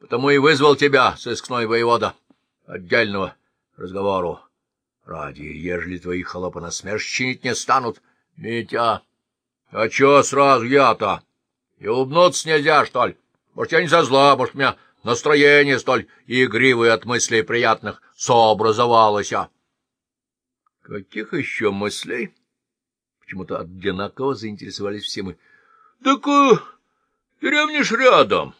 потому и вызвал тебя, сыскной воевода, отдельного разговору. Ради, ежели твои холопы на смерть чинить не станут, Митя, а чё сразу я-то? И улыбнуться нельзя, что ли? Может, я не за зла, может, у меня настроение столь игривое от мыслей приятных сообразовалось. А? Каких еще мыслей? Почему-то одинаково заинтересовались все мы. — Так э, деревня ж рядом.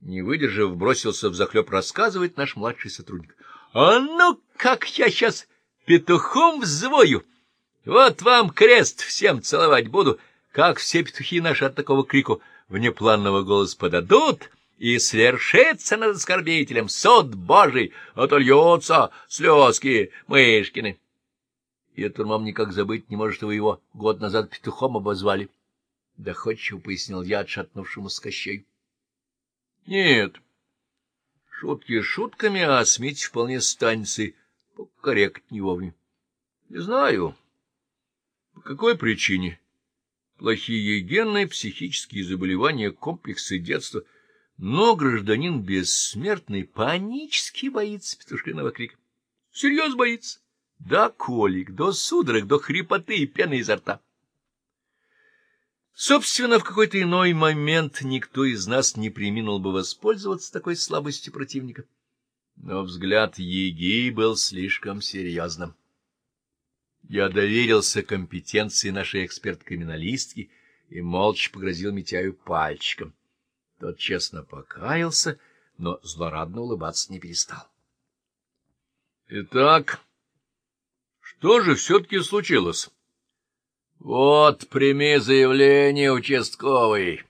Не выдержав, бросился в захлеб рассказывать наш младший сотрудник. — А ну, как я сейчас петухом взвою! Вот вам крест всем целовать буду, как все петухи наши от такого крику внепланного голос подадут, и свершится над оскорбителем суд Божий, отольется слезки мышкины. И это мам никак забыть не может, что вы его год назад петухом обозвали. Доходчиво пояснил я отшатнувшемуся Кощею. — Нет, шутки шутками, а смить вполне станции покорректнее вовремя. Не знаю, по какой причине. Плохие генные, психические заболевания, комплексы детства. Но гражданин бессмертный панически боится петушиного крика. Серьезно боится. До колик, до судорог, до хрипоты и пены изо рта. Собственно, в какой-то иной момент никто из нас не приминул бы воспользоваться такой слабостью противника. Но взгляд Еги был слишком серьезным. Я доверился компетенции нашей эксперт-криминалистки и молча погрозил Митяю пальчиком. Тот честно покаялся, но злорадно улыбаться не перестал. — Итак, что же все-таки случилось? — Вот, прими заявление, участковый.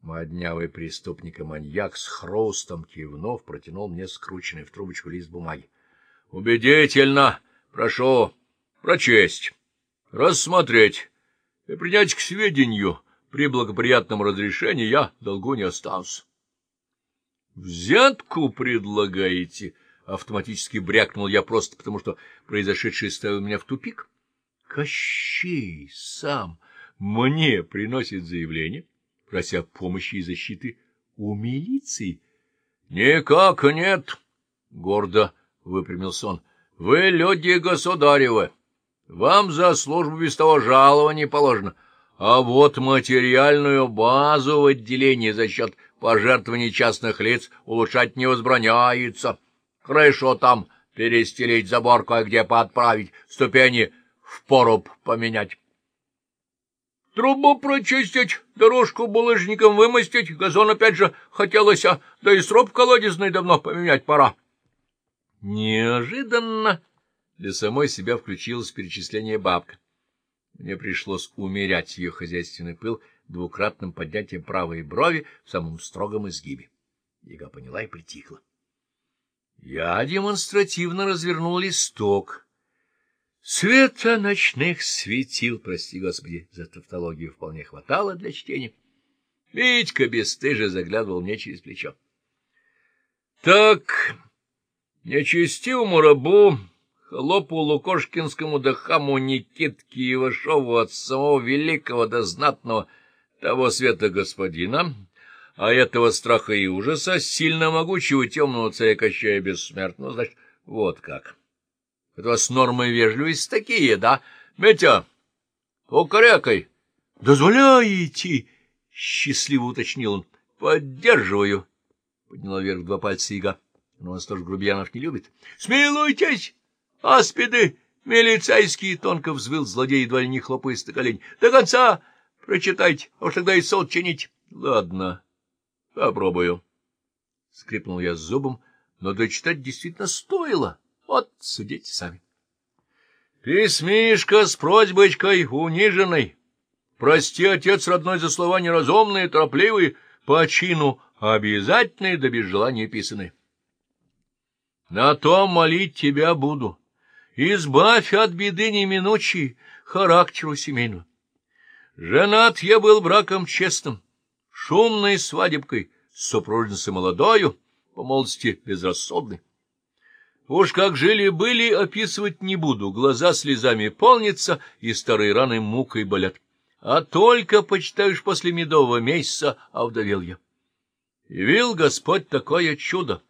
Моднявый преступник и маньяк с хрустом кивнув протянул мне скрученный в трубочку лист бумаги. — Убедительно! Прошу прочесть, рассмотреть и принять к сведению. При благоприятном разрешении я долгу не останусь. — Взятку предлагаете? — автоматически брякнул я просто потому, что произошедшее ставило меня в тупик. Кощей сам мне приносит заявление, прося помощи и защиты у милиции. — Никак нет, — гордо выпрямился он. — Вы люди государевы. Вам за службу без того жалования положено, а вот материальную базу в отделении за счет пожертвований частных лиц улучшать не возбраняется. Крышу там перестелить, забор кое-где подправить, ступени в поруб поменять. Трубу прочистить, дорожку булыжником вымостить, газон опять же хотелось, а да и сруб колодезный давно поменять пора. Неожиданно для самой себя включилось перечисление бабка. Мне пришлось умерять ее хозяйственный пыл двукратным поднятием правой брови в самом строгом изгибе. Яга поняла и притихла. Я демонстративно развернул листок. Света ночных светил, прости господи, за тавтологию вполне хватало для чтения. Витька бесстыже заглядывал мне через плечо. — Так, нечестивому рабу, холопу Лукошкинскому да хаму Никитке Ивашову от самого великого да знатного того света господина а этого страха и ужаса, сильно могучего темного царя Кощая Бессмертного, значит, вот как. Это у вас нормы вежливости такие, да? Митя, укорякай. Дозволяете? Счастливо уточнил он. Поддерживаю. Подняла вверх два пальца яга. Но он тоже грубиянов не любит. Смилуйтесь, аспиды милицейские, тонко взвыл злодей, едва ли не хлопая с колень. До конца прочитайте, а уж тогда и суд чинить. Ладно. — Попробую. Скрипнул я зубом, но дочитать действительно стоило. Вот, судите сами. Письмишко с просьбочкой униженной. Прости, отец родной, за слова неразумные, торопливые, по чину обязательные, да без желания писаны. На то молить тебя буду. Избавь от беды неминучей характеру семейного. Женат я был браком честным, шумной свадебкой, супружницей молодою, по молодости безрассудной. Уж как жили-были, описывать не буду, глаза слезами полнятся, и старые раны мукой болят. А только, почитаешь, после медового месяца овдовел я. Явил Господь такое чудо,